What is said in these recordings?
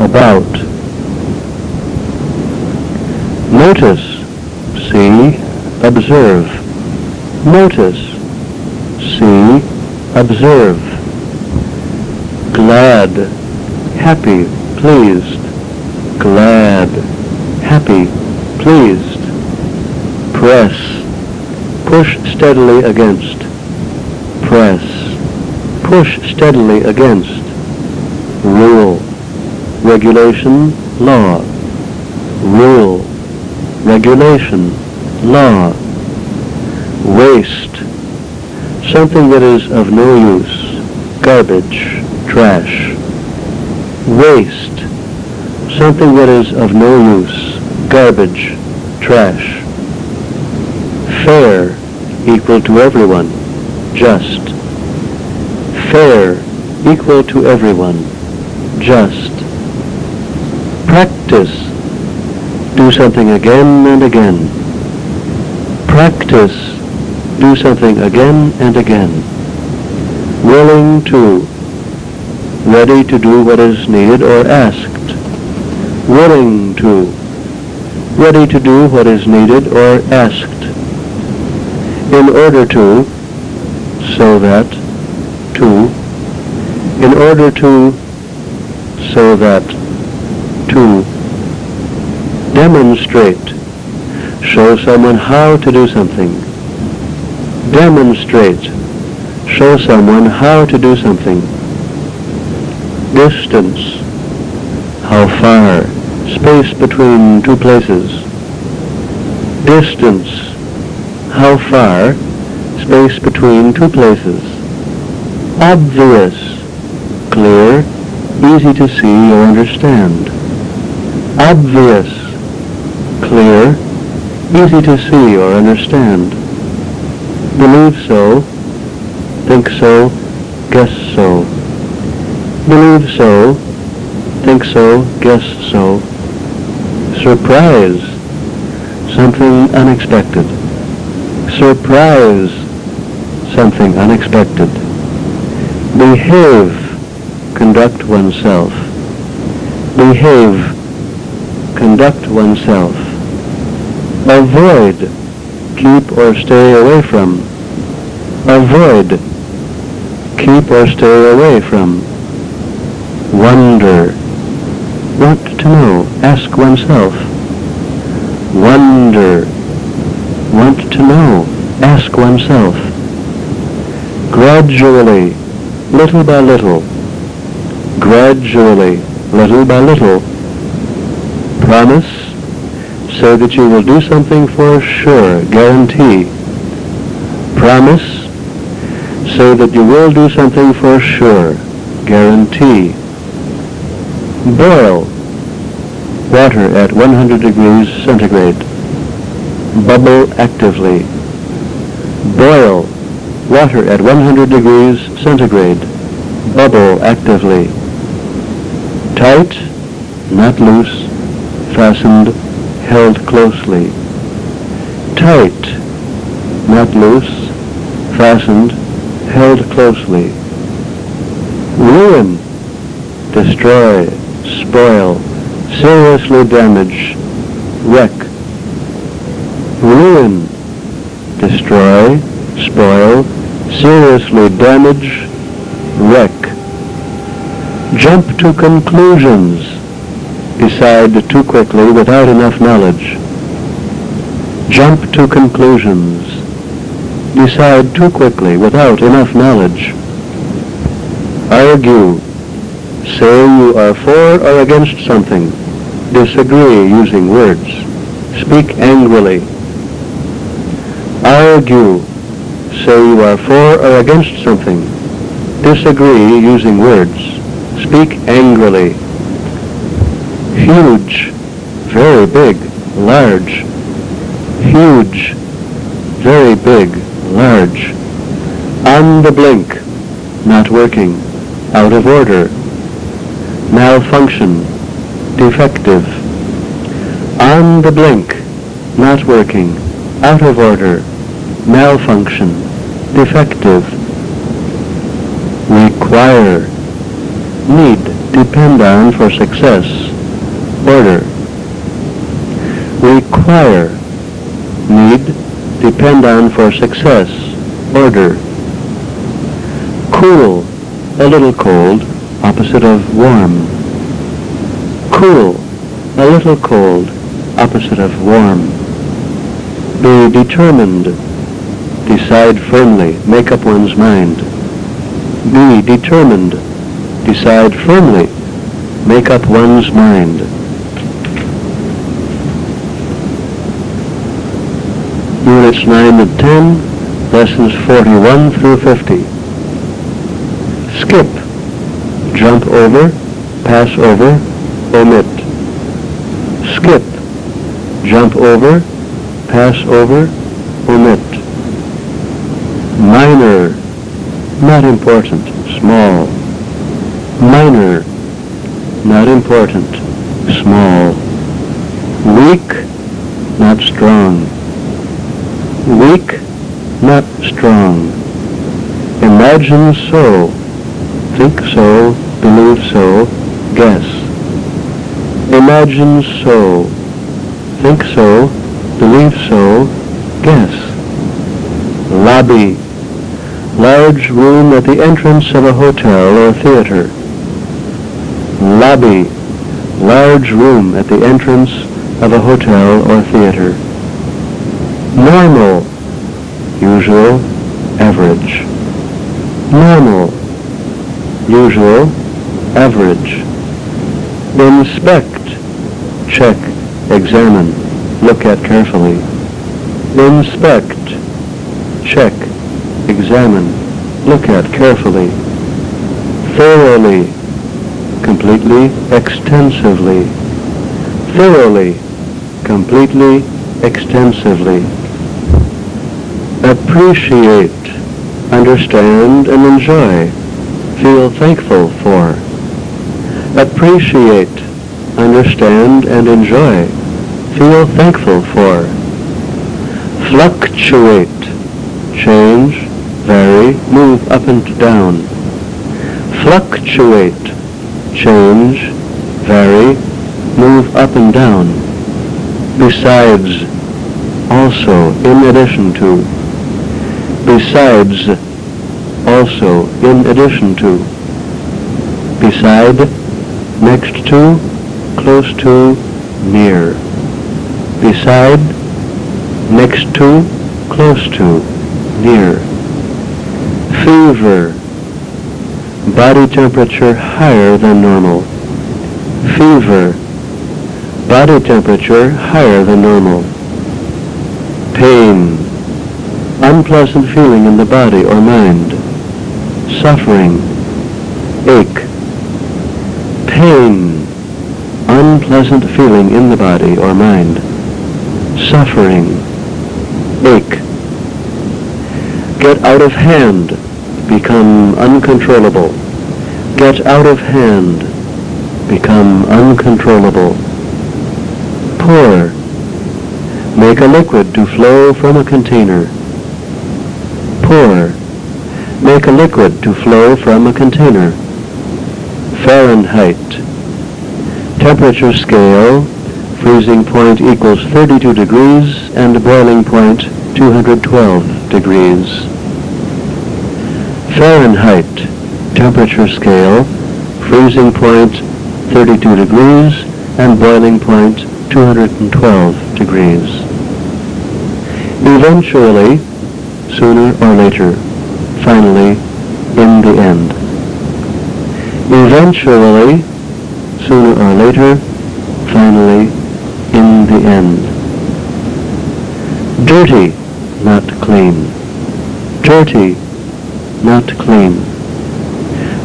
about. Notice, see, observe. Notice, see, observe. Glad, happy, pleased. Glad, happy, pleased. Press, push steadily against. Press, push steadily against regulation, law, rule, regulation, law, waste, something that is of no use, garbage, trash, waste, something that is of no use, garbage, trash, fair, equal to everyone, just, fair, equal to everyone, just, practice. Do something again and again. Practice. Do something again and again. Willing to. Ready to do what is needed or asked. Willing to. Ready to do what is needed or asked. In order to. So that. To. In order to. So that Demonstrate. Show someone how to do something. Demonstrate. Show someone how to do something. Distance. How far. Space between two places. Distance. How far. Space between two places. Obvious. Clear. Easy to see or understand. Obvious clear, easy to see or understand. Believe so, think so, guess so. Believe so, think so, guess so. Surprise, something unexpected. Surprise, something unexpected. Behave, conduct oneself. Behave, conduct oneself. Avoid. Keep or stay away from. Avoid. Keep or stay away from. Wonder. Want to know. Ask oneself. Wonder. Want to know. Ask oneself. Gradually. Little by little. Gradually. Little by little. Promise say that you will do something for sure, guarantee. Promise, say that you will do something for sure, guarantee. Boil water at 100 degrees centigrade. Bubble actively. Boil water at 100 degrees centigrade. Bubble actively. Tight, not loose, fastened held closely. Tight, not loose, fastened, held closely. Ruin, destroy, spoil, seriously damage, wreck. Ruin, destroy, spoil, seriously damage, wreck. Jump to conclusions, decide too quickly without enough knowledge, jump to conclusions, decide too quickly without enough knowledge, argue, say you are for or against something, disagree using words, speak angrily, argue, say you are for or against something, disagree using words, speak angrily huge, very big, large, huge, very big, large, on the blink, not working, out of order, malfunction, defective, on the blink, not working, out of order, malfunction, defective, require, need, depend on for success order. Require, need, depend on for success, order. Cool, a little cold, opposite of warm. Cool, a little cold, opposite of warm. Be determined, decide firmly, make up one's mind. Be determined, decide firmly, make up one's mind. units 9 and 10, lessons 41 through 50. Skip, jump over, pass over, omit. Skip, jump over, pass over, omit. Minor, not important, small. Minor, not important, small. Weak, not strong weak, not strong. Imagine so, think so, believe so, guess. Imagine so, think so, believe so, guess. Lobby, large room at the entrance of a hotel or theater. Lobby, large room at the entrance of a hotel or theater normal, usual, average. Normal, usual, average. Inspect, check, examine, look at carefully. Inspect, check, examine, look at carefully. Thoroughly, completely, extensively. Thoroughly, completely, extensively appreciate, understand and enjoy, feel thankful for. Appreciate, understand and enjoy, feel thankful for. Fluctuate, change, vary, move up and down. Fluctuate, change, vary, move up and down. Besides, also, in addition to, besides, also, in addition to, beside, next to, close to, near. Beside, next to, close to, near. Fever, body temperature higher than normal. Fever, body temperature higher than normal. Pain, unpleasant feeling in the body or mind, suffering, ache, pain, unpleasant feeling in the body or mind, suffering, ache, get out of hand, become uncontrollable, get out of hand, become uncontrollable, pour, make a liquid to flow from a container, pour. Make a liquid to flow from a container. Fahrenheit. Temperature scale, freezing point equals 32 degrees and boiling point 212 degrees. Fahrenheit. Temperature scale, freezing point 32 degrees and boiling point 212 degrees. Eventually, sooner or later, finally, in the end. Eventually, sooner or later, finally, in the end. Dirty, not clean. Dirty, not clean.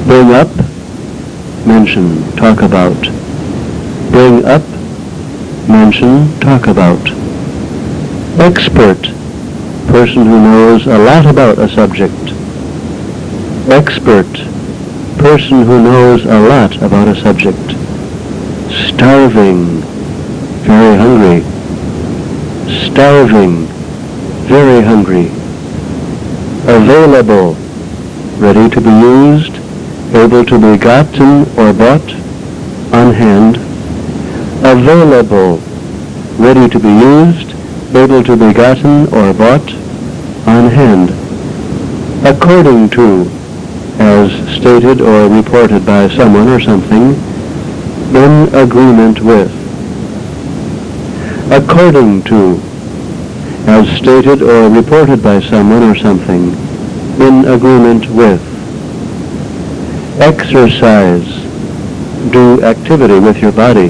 Bring up, mention, talk about. Bring up, mention, talk about. Expert, person who knows a lot about a subject. Expert, person who knows a lot about a subject. Starving, very hungry. Starving, very hungry. Available, ready to be used, able to be gotten or bought, on hand. Available, ready to be used, able to be gotten or bought on hand, according to, as stated or reported by someone or something, in agreement with. According to, as stated or reported by someone or something, in agreement with. Exercise, do activity with your body.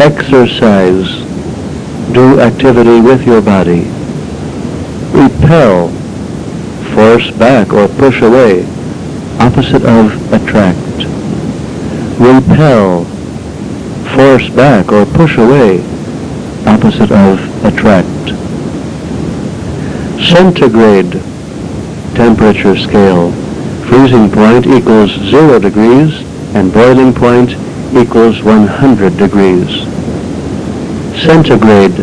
Exercise, do activity with your body repel, force back or push away, opposite of attract. Repel, force back or push away, opposite of attract. Centigrade temperature scale. Freezing point equals zero degrees and boiling point equals 100 degrees. Centigrade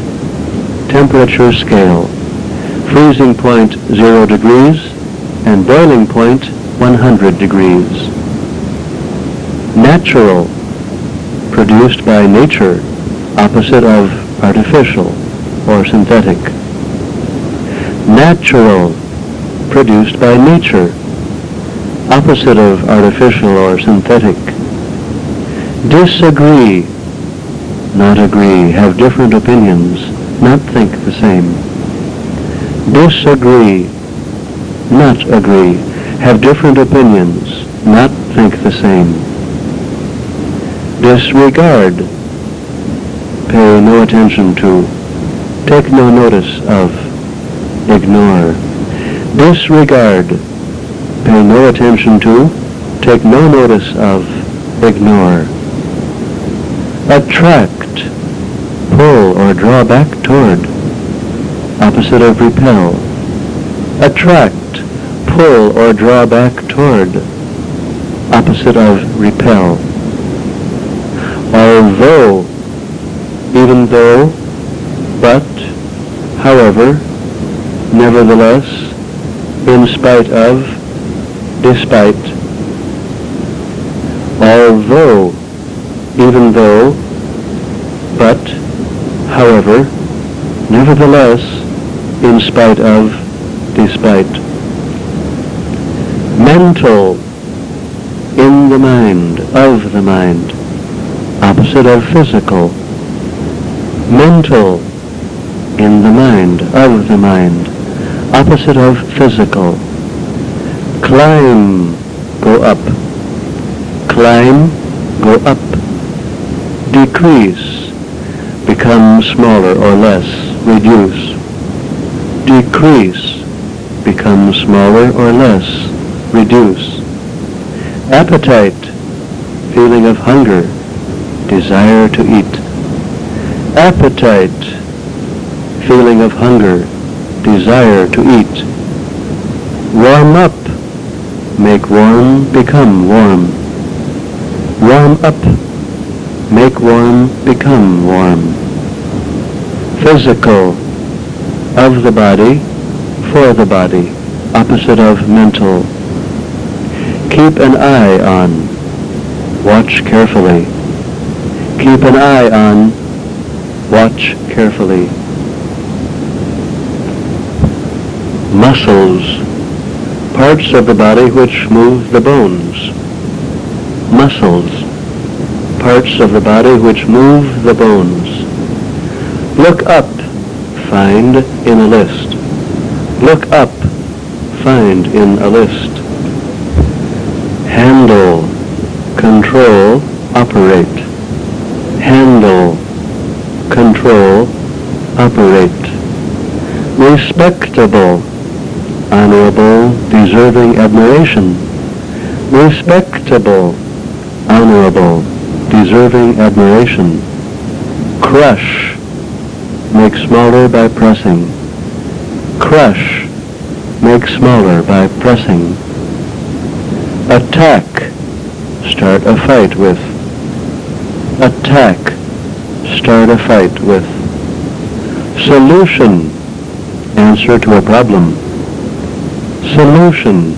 temperature scale freezing point 0 degrees and boiling point 100 degrees. Natural, produced by nature, opposite of artificial or synthetic. Natural, produced by nature, opposite of artificial or synthetic. Disagree, not agree, have different opinions, not think the same disagree, not agree, have different opinions, not think the same. Disregard, pay no attention to, take no notice of, ignore. Disregard, pay no attention to, take no notice of, ignore. Attract, pull or draw back toward opposite of repel, attract, pull or draw back toward, opposite of repel. Although, even though, but, however, nevertheless, in spite of, despite, although, even though, but, however, nevertheless, in spite of, despite. Mental, in the mind, of the mind, opposite of physical. Mental, in the mind, of the mind, opposite of physical. Climb, go up. Climb, go up. Decrease, become smaller or less, reduce decrease, become smaller or less, reduce. Appetite, feeling of hunger, desire to eat. Appetite, feeling of hunger, desire to eat. Warm up, make warm, become warm. Warm up, make warm, become warm. Physical, of the body, for the body, opposite of mental. Keep an eye on. Watch carefully. Keep an eye on. Watch carefully. Muscles. Parts of the body which move the bones. Muscles. Parts of the body which move the bones. Look up find in a list. Look up, find in a list. Handle, control, operate. Handle, control, operate. Respectable, honorable, deserving admiration. Respectable, honorable, deserving admiration. Crush, make smaller by pressing. Crush, make smaller by pressing. Attack, start a fight with. Attack, start a fight with. Solution, answer to a problem. Solution,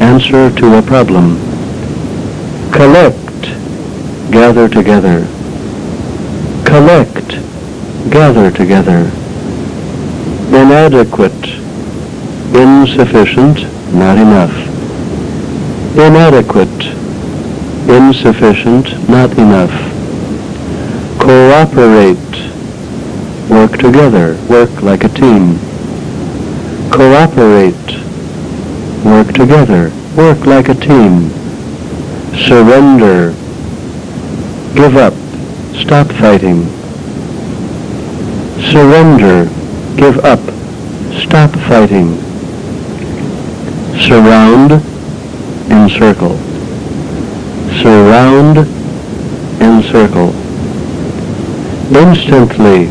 answer to a problem. Collect, gather together. Collect, gather together. Inadequate, insufficient, not enough. Inadequate, insufficient, not enough. Cooperate, work together, work like a team. Cooperate, work together, work like a team. Surrender, give up, stop fighting. Surrender, give up, stop fighting. Surround, encircle. Surround, encircle. Instantly,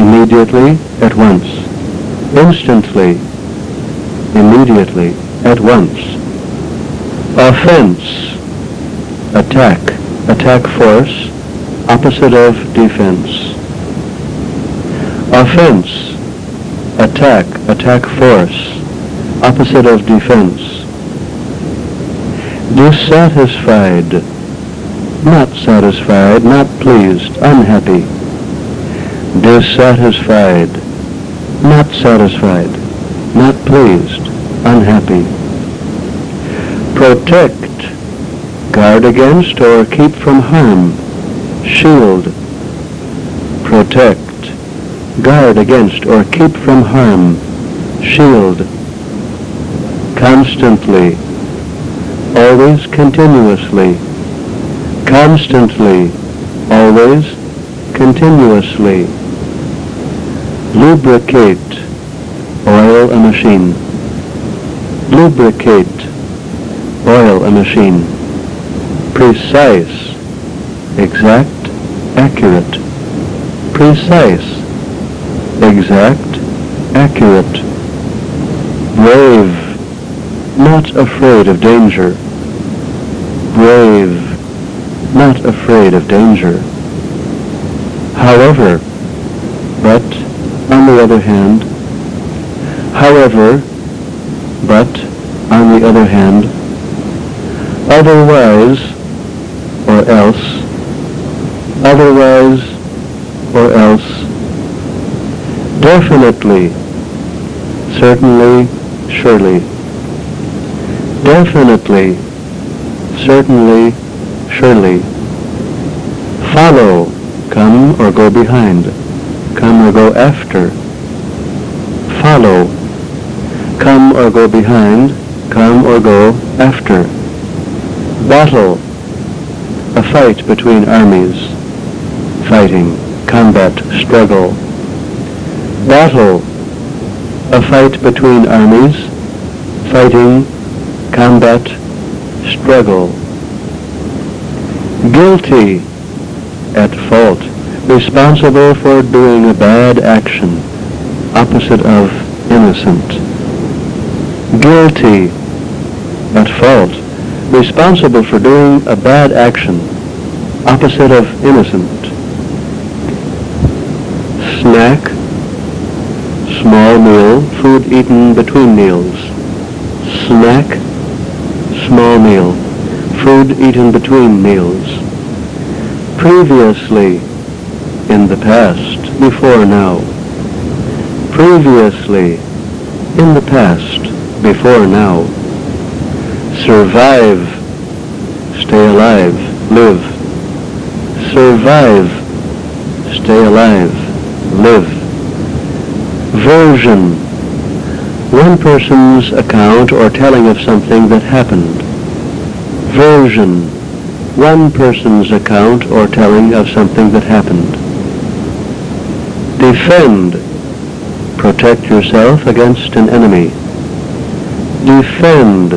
immediately, at once. Instantly, immediately, at once. Offense, attack, attack force, opposite of defense offense, attack, attack force, opposite of defense. Dissatisfied, not satisfied, not pleased, unhappy. Dissatisfied, not satisfied, not pleased, unhappy. Protect, guard against or keep from harm, shield, protect guard against or keep from harm, shield, constantly, always continuously, constantly, always continuously, lubricate, oil a machine, lubricate, oil a machine, precise, exact, accurate, precise, exact, accurate, brave, not afraid of danger, brave, not afraid of danger. However, but, on the other hand, however, but, on the other hand, otherwise, or else, otherwise, or else, Definitely, certainly, surely. Definitely, certainly, surely. Follow, come or go behind, come or go after. Follow, come or go behind, come or go after. Battle, a fight between armies, fighting, combat, struggle battle, a fight between armies, fighting, combat, struggle. Guilty, at fault, responsible for doing a bad action, opposite of innocent. Guilty, at fault, responsible for doing a bad action, opposite of innocent. small meal, food eaten between meals. Snack, small meal, food eaten between meals. Previously, in the past, before now. Previously, in the past, before now. Survive, stay alive, live. Survive, stay alive, live version, one person's account or telling of something that happened. Version, one person's account or telling of something that happened. Defend, protect yourself against an enemy. Defend,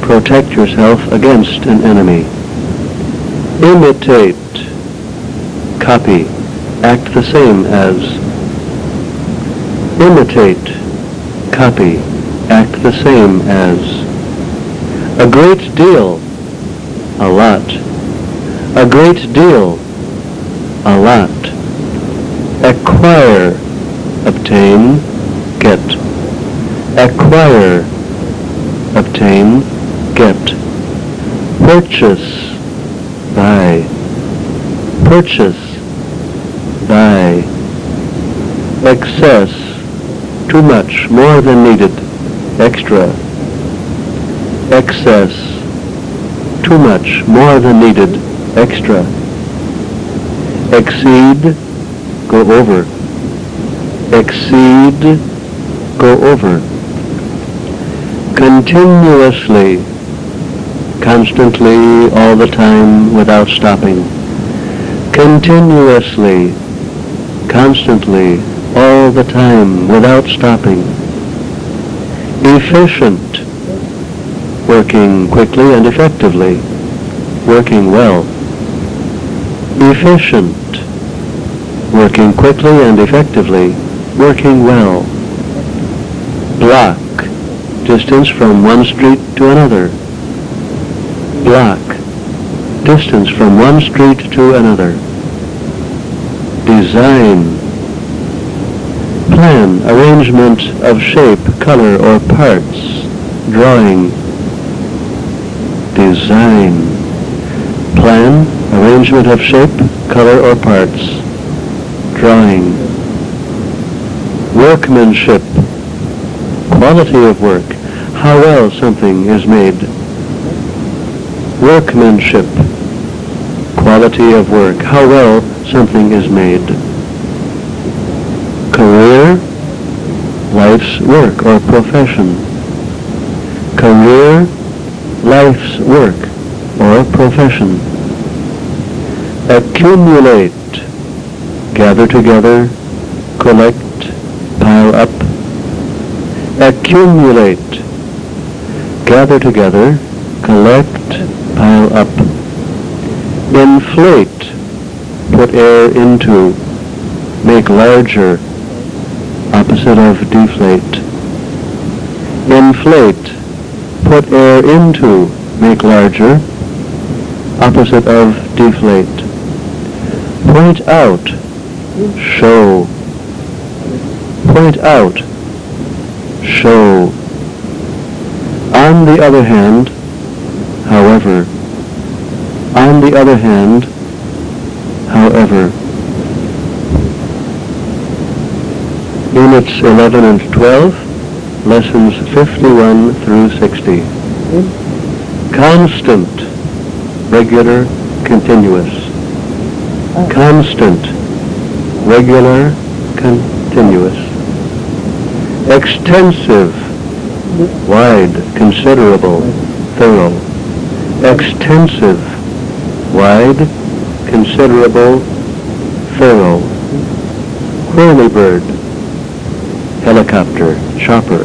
protect yourself against an enemy. Imitate, copy, act the same as imitate, copy, act the same as. A great deal, a lot. A great deal, a lot. Acquire, obtain, get. Acquire, obtain, get. Purchase, buy. Purchase, buy. Excess, too much, more than needed, extra, excess, too much, more than needed, extra, exceed, go over, exceed, go over, continuously, constantly, all the time, without stopping, continuously, constantly, all the time without stopping. Efficient, working quickly and effectively, working well. Efficient, working quickly and effectively, working well. Block, distance from one street to another. Block, distance from one street to another. Design, plan, arrangement of shape, color or parts, drawing, design. Plan, arrangement of shape, color or parts, drawing. Workmanship, quality of work, how well something is made. Workmanship, quality of work, how well something is made. life's work or profession. Career, life's work or profession. Accumulate, gather together, collect, pile up. Accumulate, gather together, collect, pile up. Inflate, put air into, make larger, instead of deflate. Inflate, put air into, make larger, opposite of deflate. Point out, show. Point out, show. On the other hand, however. On the other hand, however. Units 11 and 12, Lessons 51 through 60. Constant, regular, continuous. Constant, regular, continuous. Extensive, wide, considerable, thorough. Extensive, wide, considerable, thorough. Whirlybird, helicopter, chopper.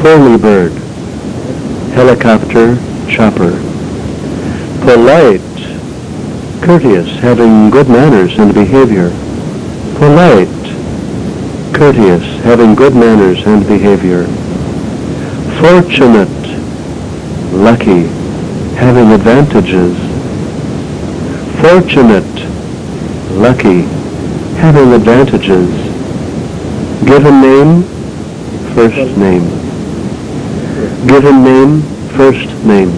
Whirlybird, helicopter, chopper. Polite, courteous, having good manners and behavior. Polite, courteous, having good manners and behavior. Fortunate, lucky, having advantages. Fortunate, lucky, having advantages Given name, first name. Given name, first name.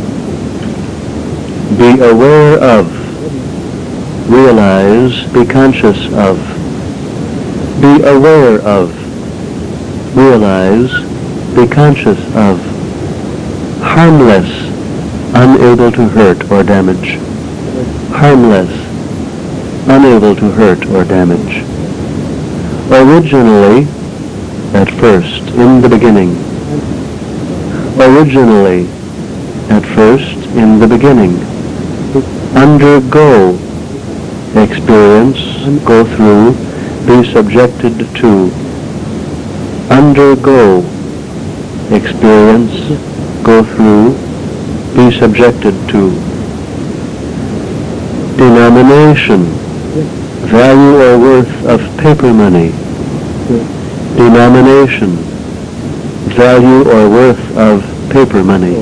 Be aware of. Realize, be conscious of. Be aware of. Realize, be conscious of. Harmless, unable to hurt or damage. Harmless, unable to hurt or damage. Originally, at first, in the beginning. Originally, at first, in the beginning. Undergo, experience, go through, be subjected to. Undergo, experience, go through, be subjected to. Denomination value or worth of paper money, denomination, value or worth of paper money,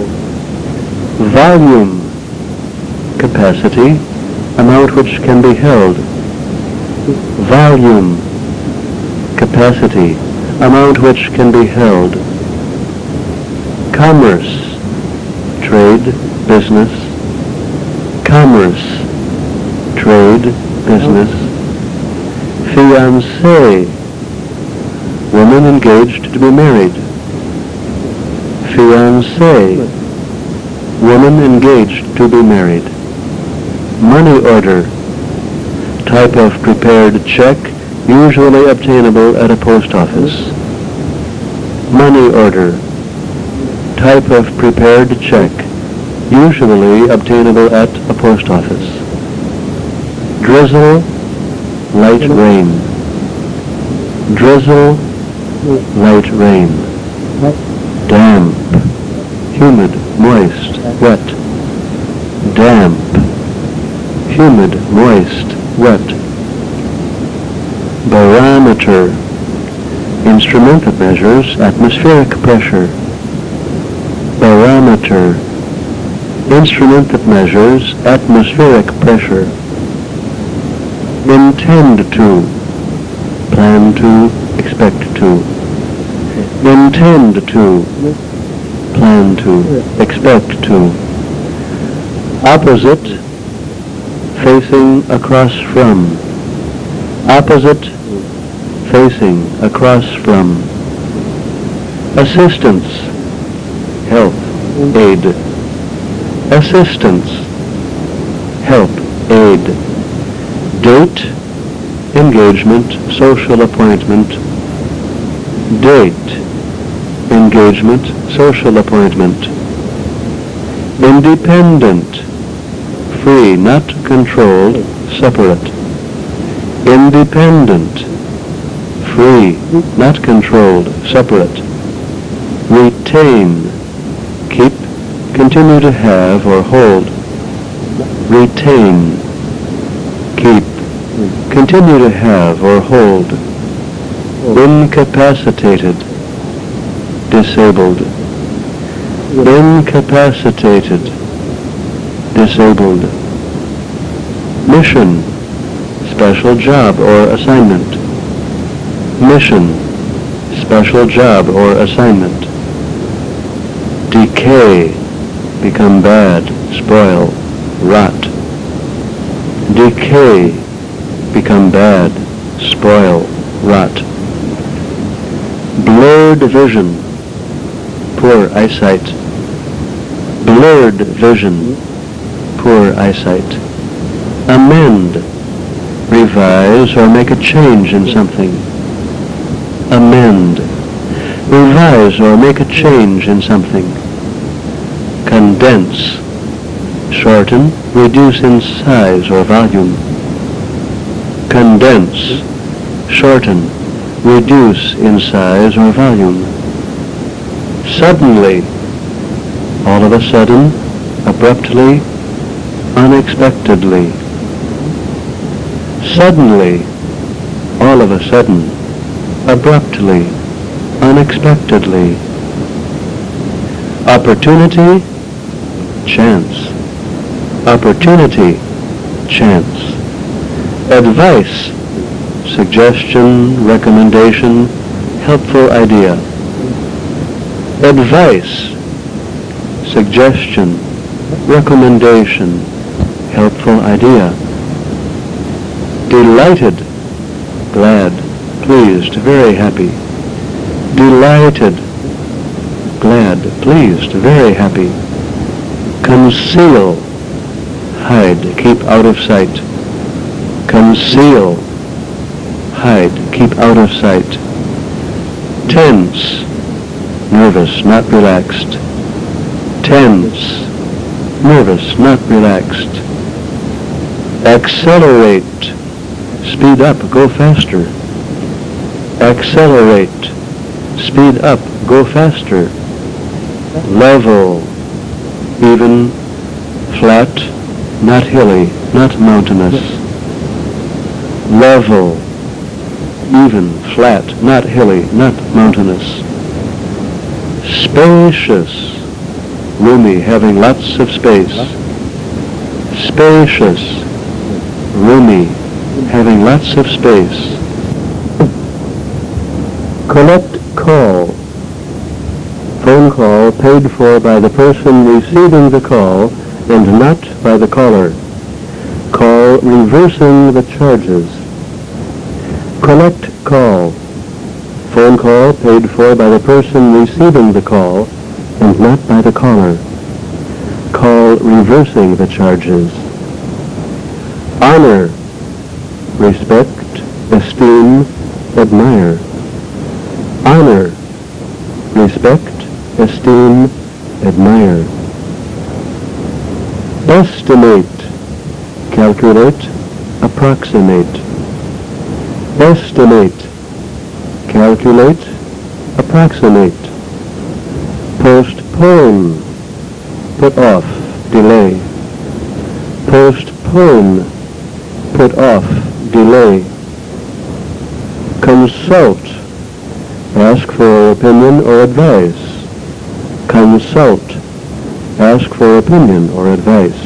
volume, capacity, amount which can be held, volume, capacity, amount which can be held, commerce, trade, business, commerce, trade, business, Fiancee. Woman engaged to be married. Fiancé. Woman engaged to be married. Money order. Type of prepared check usually obtainable at a post office. Money order. Type of prepared check usually obtainable at a post office. Drizzle, light rain drizzle, light rain, damp, humid, moist, wet, damp, humid, moist, wet, barometer, instrument that measures atmospheric pressure, barometer, instrument that measures atmospheric pressure, intend to, plan to, expect to, intend to, plan to, expect to. Opposite, facing across from. Opposite, facing across from. Assistance, help, aid. Assistance, help, aid. Date, engagement, social appointment, date, engagement, social appointment. Independent, free, not controlled, separate. Independent, free, not controlled, separate. Retain, keep, continue to have or hold. Retain continue to have or hold incapacitated, disabled, incapacitated, disabled, mission, special job or assignment, mission, special job or assignment, decay, become bad, spoil, rot, decay, become bad, spoil, rot. Blurred vision, poor eyesight. Blurred vision, poor eyesight. Amend, revise or make a change in something. Amend, revise or make a change in something. Condense, shorten, reduce in size or volume condense, shorten, reduce in size or volume. Suddenly, all of a sudden, abruptly, unexpectedly. Suddenly, all of a sudden, abruptly, unexpectedly. Opportunity, chance. Opportunity, chance advice, suggestion, recommendation, helpful idea. Advice, suggestion, recommendation, helpful idea. Delighted, glad, pleased, very happy. Delighted, glad, pleased, very happy. Conceal, hide, keep out of sight conceal, hide, keep out of sight. Tense, nervous, not relaxed. Tense, nervous, not relaxed. Accelerate, speed up, go faster. Accelerate, speed up, go faster. Level, even, flat, not hilly, not mountainous level, even, flat, not hilly, not mountainous. Spacious, roomy, having lots of space. Spacious, roomy, having lots of space. Collect call. Phone call paid for by the person receiving the call and not by the caller. Call reversing the charges. Collect call. Phone call paid for by the person receiving the call and not by the caller. Call reversing the charges. Honor. Respect, esteem, admire. Honor. Respect, esteem, admire. Estimate. Calculate, approximate. Estimate. Calculate. Approximate. Postpone. Put off. Delay. Postpone. Put off. Delay. Consult. Ask for opinion or advice. Consult. Ask for opinion or advice.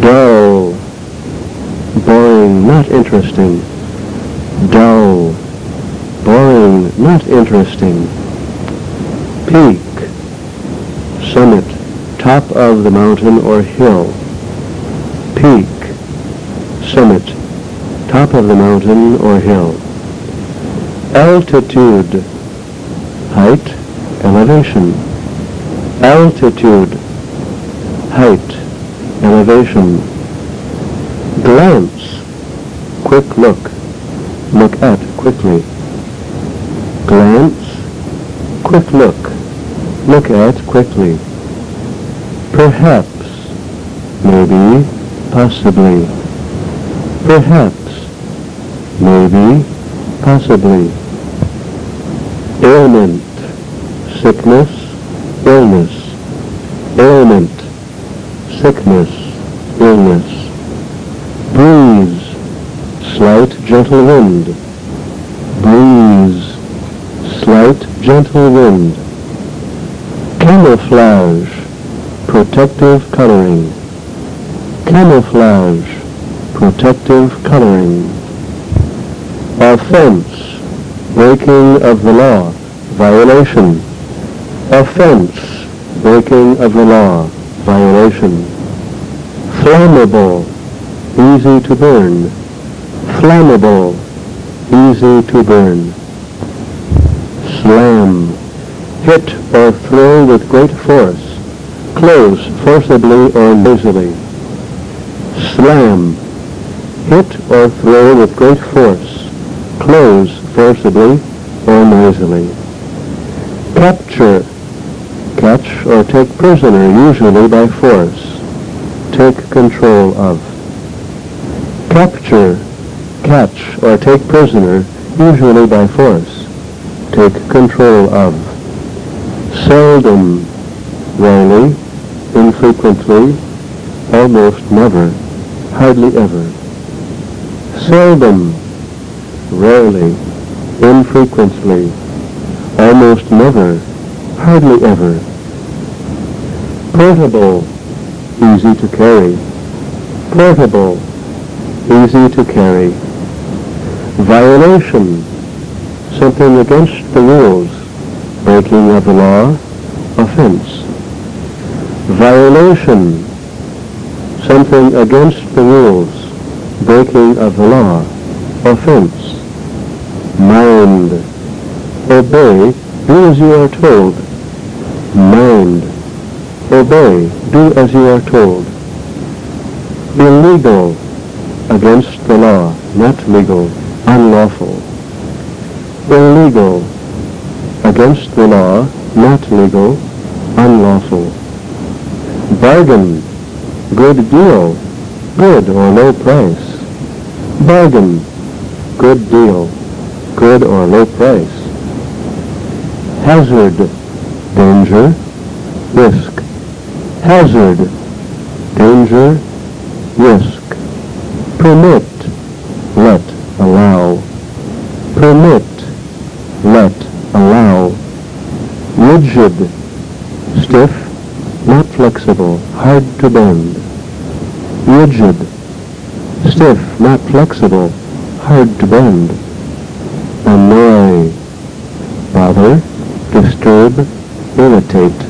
Dull boring, not interesting, dull, boring, not interesting, peak, summit, top of the mountain or hill, peak, summit, top of the mountain or hill, altitude, height, elevation, altitude, height, elevation, glance, quick look, look at quickly, glance, quick look, look at quickly, perhaps, maybe, possibly, perhaps, maybe, possibly, ailment, sickness, illness, ailment, sickness, illness breeze, slight gentle wind, breeze, slight gentle wind, camouflage, protective coloring, camouflage, protective coloring, offense, breaking of the law, violation, offense, breaking of the law, violation, flammable, easy to burn. Flammable, easy to burn. Slam, hit or throw with great force. Close forcibly or noisily. Slam, hit or throw with great force. Close forcibly or noisily. Capture, catch or take prisoner usually by force. Take control of. Capture, catch, or take prisoner, usually by force. Take control of. Seldom, rarely, infrequently, almost never, hardly ever. Seldom, rarely, infrequently, almost never, hardly ever. Portable, easy to carry. Portable, easy to carry. Violation, something against the rules, breaking of the law, offense. Violation, something against the rules, breaking of the law, offense. Mind, obey, do as you are told. Mind, obey, do as you are told. Illegal, against the law, not legal, unlawful. Illegal, against the law, not legal, unlawful. Bargain, good deal, good or low price. Bargain, good deal, good or low price. Hazard, danger, risk. Hazard, danger, risk. Permit, let, allow. Permit, let, allow. Rigid, stiff, not flexible, hard to bend. Rigid, stiff, not flexible, hard to bend. Annoy, bother, disturb, irritate.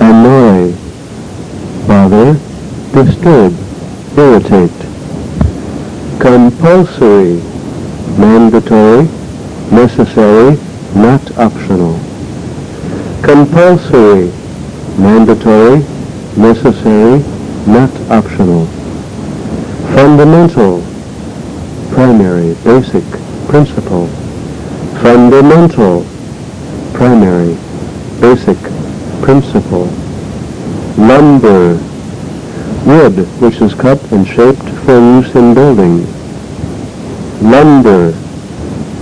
Annoy, bother, disturb, irritate compulsory, mandatory, necessary, not optional. Compulsory, mandatory, necessary, not optional. Fundamental, primary, basic, principle. Fundamental, primary, basic, principle. Lumber, wood which is cut and shaped for use in building. Lumber,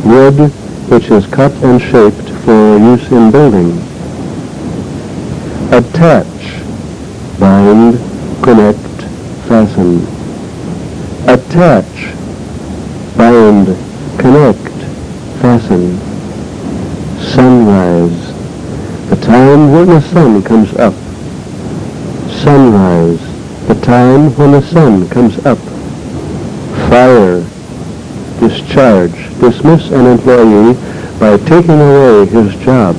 wood which is cut and shaped for use in building. Attach, bind, connect, fasten. Attach, bind, connect, fasten. Sunrise, the time when the sun comes up. Sunrise, the time when the sun comes up fire, discharge, dismiss an employee by taking away his job.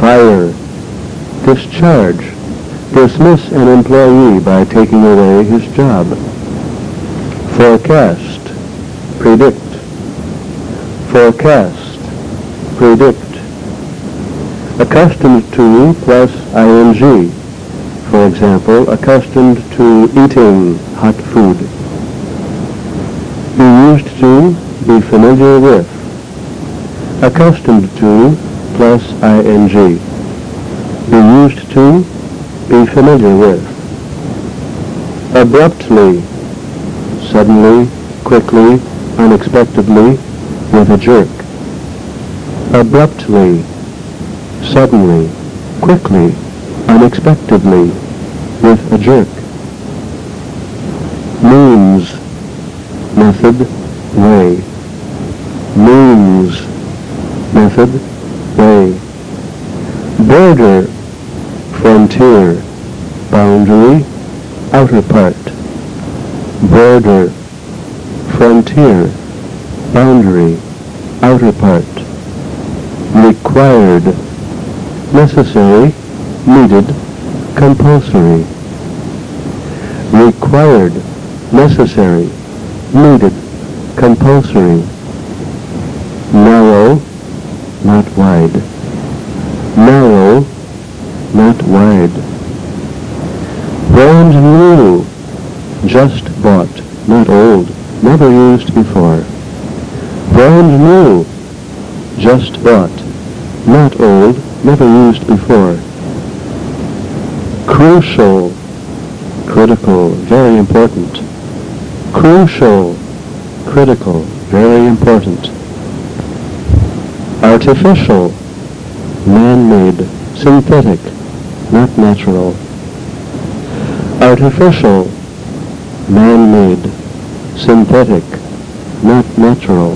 Fire, discharge, dismiss an employee by taking away his job. Forecast, predict. Forecast, predict. Accustomed to plus ing. For example, accustomed to eating hot food. To be familiar with, accustomed to plus ing, be used to, be familiar with, abruptly, suddenly, quickly, unexpectedly, with a jerk, abruptly, suddenly, quickly, unexpectedly, with a jerk, means, method, use method way border frontier. Boundary. Outer part. Border frontier. Boundary. Outer part. Required. Necessary. Needed. Compulsory. Required. Necessary. Needed. Compulsory not wide. Narrow, not wide. Brand new, just bought, not old, never used before. Brand new, just bought, not old, never used before. Crucial, critical, very important. Crucial, critical, very important artificial, man-made, synthetic, not natural. Artificial, man-made, synthetic, not natural.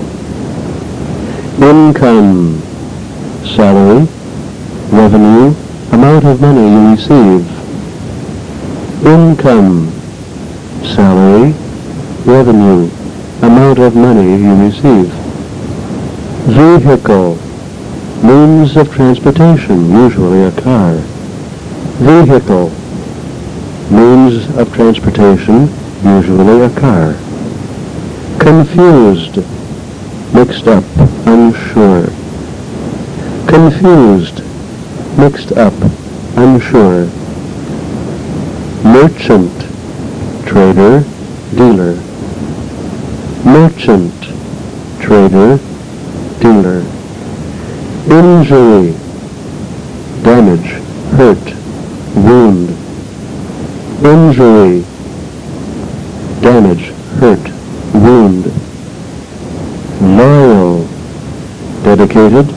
Income, salary, revenue, amount of money you receive. Income, salary, revenue, amount of money you receive. Vehicle, Means of transportation, usually a car. Vehicle. Means of transportation, usually a car. Confused. Mixed up, unsure. Confused. Mixed up, unsure. Merchant. Trader, dealer. Merchant. Trader, dealer injury, damage, hurt, wound. Injury, damage, hurt, wound. Loyal, dedicated,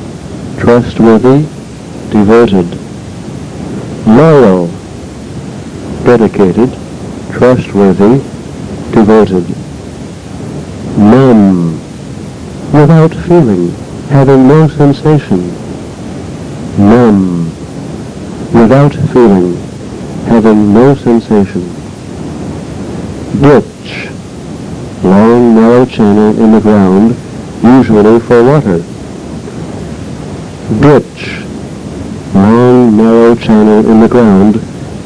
trustworthy, devoted. Loyal, dedicated, trustworthy, devoted. Numb, without feeling having no sensation, numb, without feeling, having no sensation. Ditch, long narrow channel in the ground, usually for water. Ditch, long narrow channel in the ground,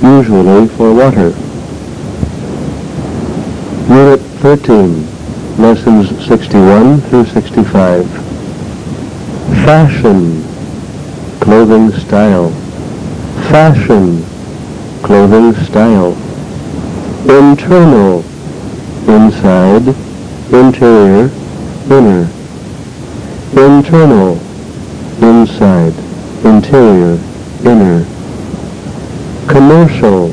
usually for water. Unit 13, lessons 61 through 65 fashion, clothing style, fashion, clothing style, internal, inside, interior, inner, internal, inside, interior, inner, commercial,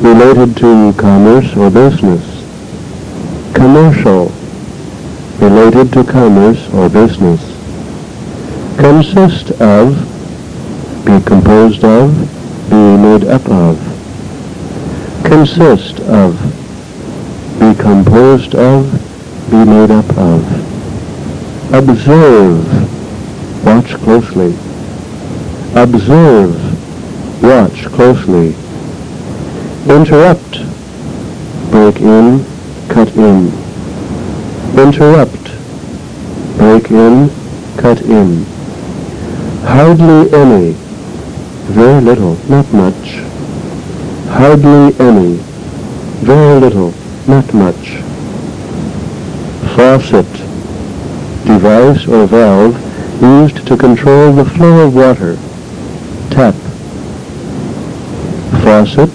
related to commerce or business, commercial, related to commerce or business, consist of, be composed of, be made up of. Consist of, be composed of, be made up of. Observe, watch closely. Observe, watch closely. Interrupt, break in, cut in. Interrupt, break in, cut in. Hardly any. Very little, not much. Hardly any. Very little, not much. Faucet. Device or valve used to control the flow of water. Tap. Faucet.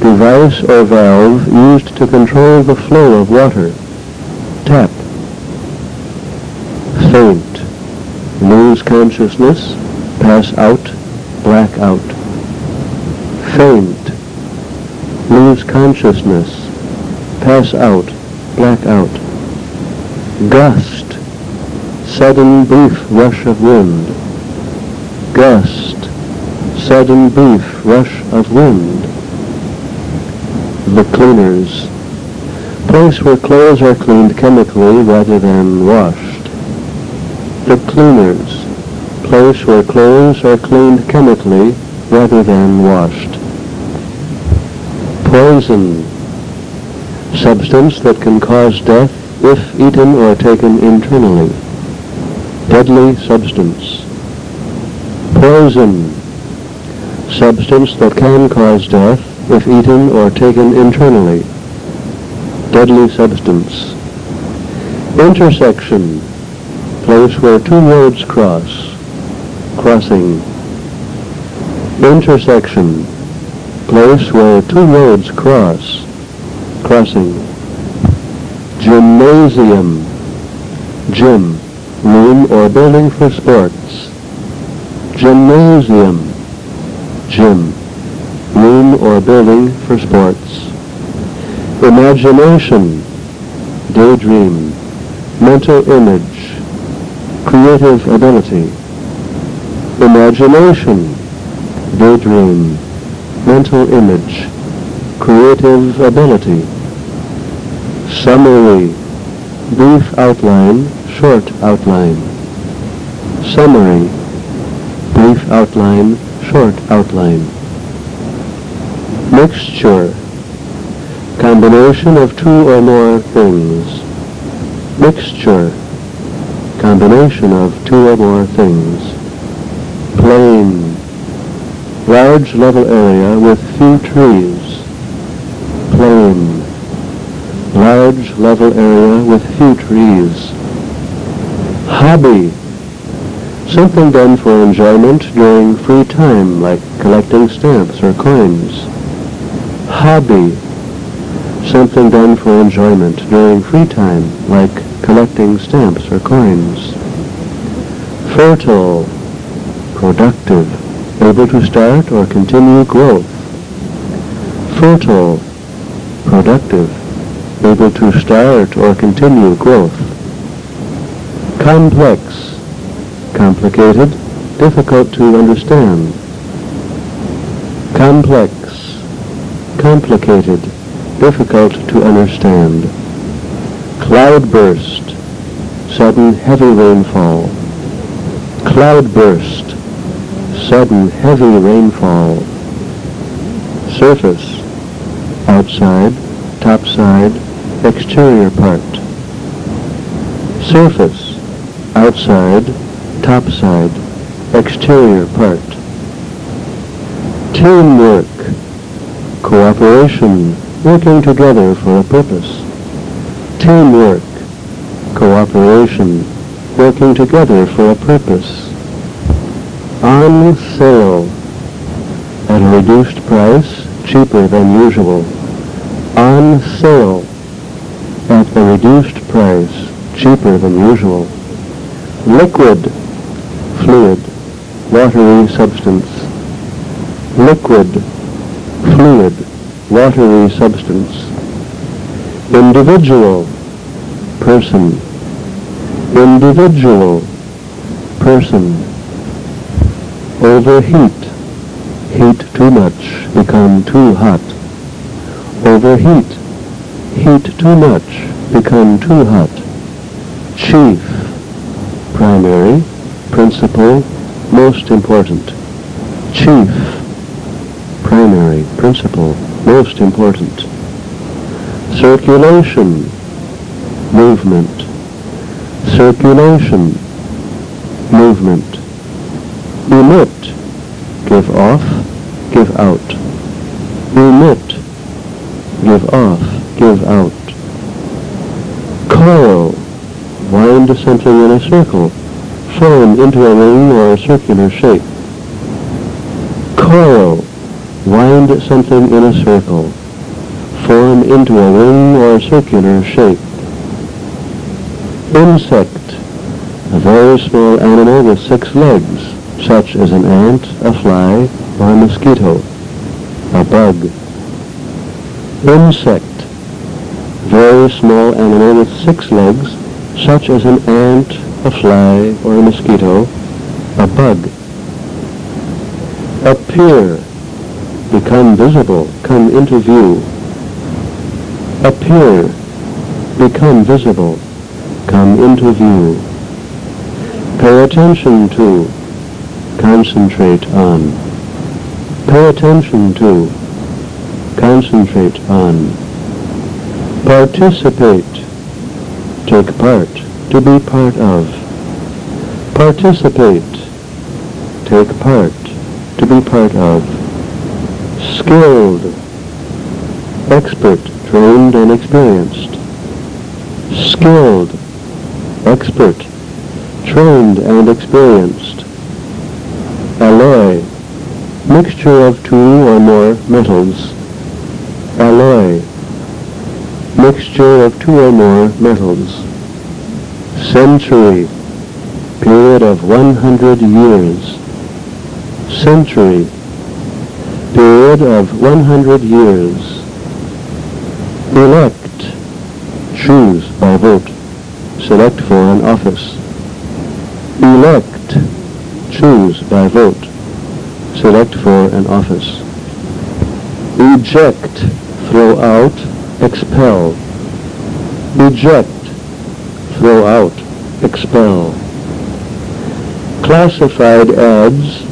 Device or valve used to control the flow of water. Tap. Thing consciousness pass out, black out. Faint, lose consciousness, pass out, black out. Gust, sudden brief rush of wind. Gust, sudden brief rush of wind. The cleaners, place where clothes are cleaned chemically rather than washed. The cleaners, place where clothes are cleaned chemically rather than washed. Poison, substance that can cause death if eaten or taken internally. Deadly substance. Poison, substance that can cause death if eaten or taken internally. Deadly substance. Intersection, place where two roads cross crossing. Intersection. Place where two roads cross. Crossing. Gymnasium. Gym. Room or building for sports. Gymnasium. Gym. Room or building for sports. Imagination. Daydream. Mental image. Creative ability imagination, daydream, mental image, creative ability, summary, brief outline, short outline, summary, brief outline, short outline, mixture, combination of two or more things, mixture, combination of two or more things plain, large level area with few trees. Plain, large level area with few trees. Hobby, something done for enjoyment during free time like collecting stamps or coins. Hobby, something done for enjoyment during free time like collecting stamps or coins. Fertile, productive, able to start or continue growth. Fertile, productive, able to start or continue growth. Complex, complicated, difficult to understand. Complex, complicated, difficult to understand. Cloudburst, sudden heavy rainfall. Cloudburst, sudden heavy rainfall. Surface, outside, topside, exterior part. Surface, outside, topside, exterior part. Teamwork, cooperation, working together for a purpose. Teamwork, cooperation, working together for a purpose on sale at a reduced price, cheaper than usual. On sale at a reduced price, cheaper than usual. Liquid, fluid, watery substance. Liquid, fluid, watery substance. Individual, person. Individual, person Overheat. Heat too much, become too hot. Overheat. Heat too much, become too hot. Chief. Primary, principal, most important. Chief. Primary, principal, most important. Circulation. Movement. Circulation. Movement. Emit, give off, give out. Emit, give off, give out. Coil, wind something in a circle, form into a ring or a circular shape. Coil, wind something in a circle, form into a ring or a circular shape. Insect, a very small animal with six legs such as an ant, a fly, or a mosquito, a bug. Insect, very small animal with six legs, such as an ant, a fly, or a mosquito, a bug. Appear, become visible, come into view. Appear, become visible, come into view. Pay attention to, concentrate on. Pay attention to, concentrate on. Participate, take part, to be part of. Participate, take part, to be part of. Skilled, expert, trained and experienced. Skilled, expert, trained and experienced mixture of two or more metals. Alloy, mixture of two or more metals. Century, period of 100 years. Century, period of 100 years. Elect, choose by vote, select for an office. Elect, choose by vote select for an office. Eject, throw out, expel. Eject, throw out, expel. Classified ads,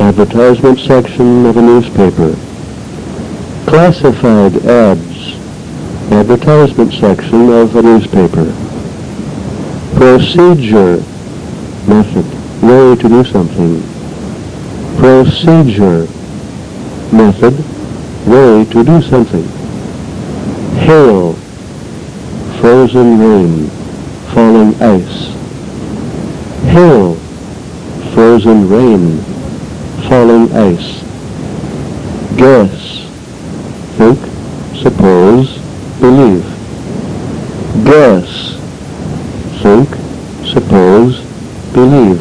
advertisement section of a newspaper. Classified ads, advertisement section of a newspaper. Procedure, method, way to do something procedure, method, way to do something. Hail, frozen rain, falling ice. Hail, frozen rain, falling ice. Guess, think, suppose, believe. Guess, think, suppose, believe.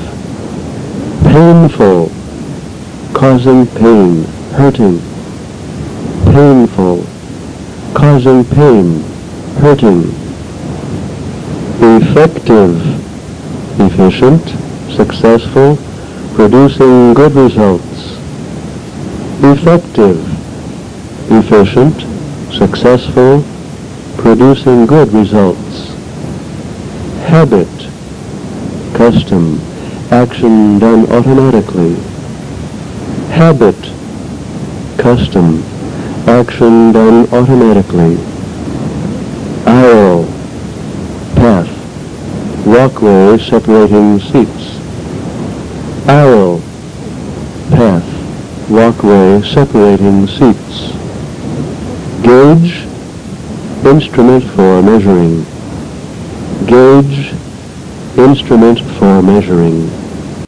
Painful, causing pain, hurting, painful, causing pain, hurting, effective, efficient, successful, producing good results, effective, efficient, successful, producing good results, habit, custom, action done automatically, habit, custom, action done automatically, aisle, path, walkway separating seats, aisle, path, walkway separating seats, gauge, instrument for measuring, gauge, instrument for measuring.